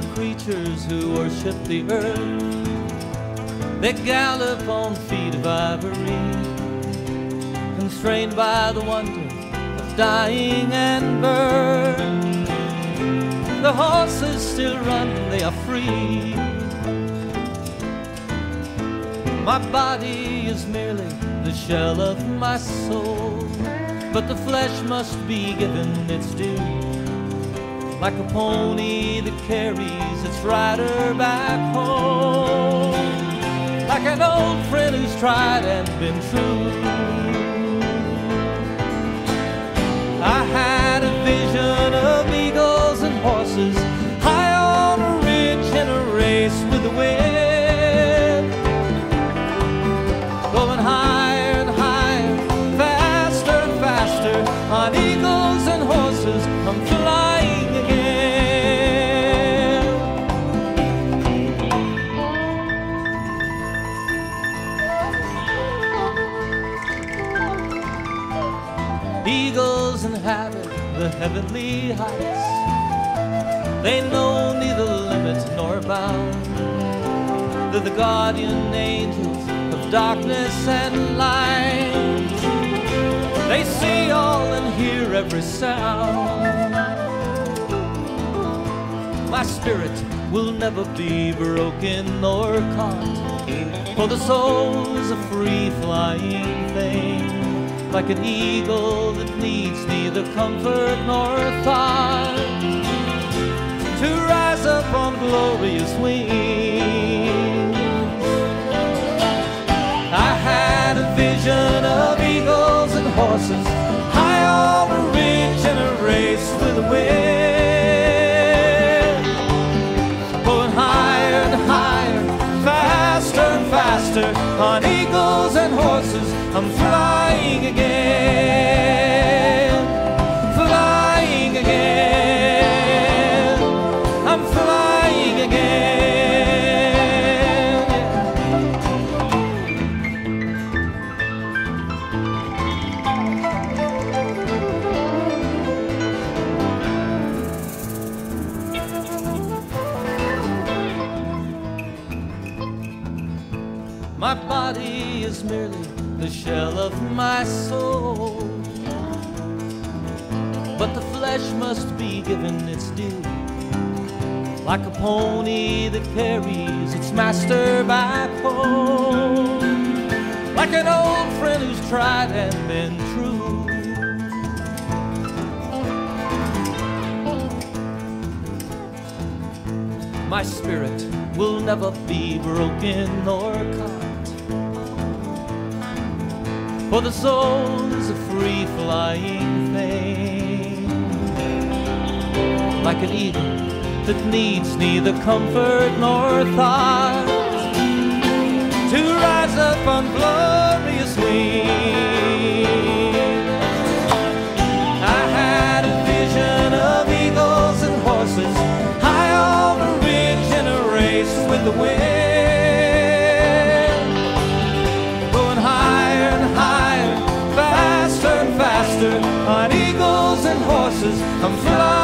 Are creatures who worship the earth. They gallop on feet of ivory, constrained by the wonder of dying and birth. The horses still run, they are free. My body is merely the shell of my soul, but the flesh must be given its due. Like a pony that carries its rider back home, like an old friend who's tried and been true. Eagles inhabit the heavenly heights. They know neither limit nor bound. They're the guardian angels of darkness and light. They see all and hear every sound. My spirit will never be broken nor caught, for the soul is a free flying thing, like an eagle that needs neither comfort nor thought to rise up on glorious wings. Body is merely the shell of my soul. But the flesh must be given its due. Like a pony that carries its master back home. Like an old friend who's tried and been true. My spirit will never be broken nor caught. For the soul is a free flying thing, like an eagle that needs neither comfort nor thought to rise up and glorious I'm flying.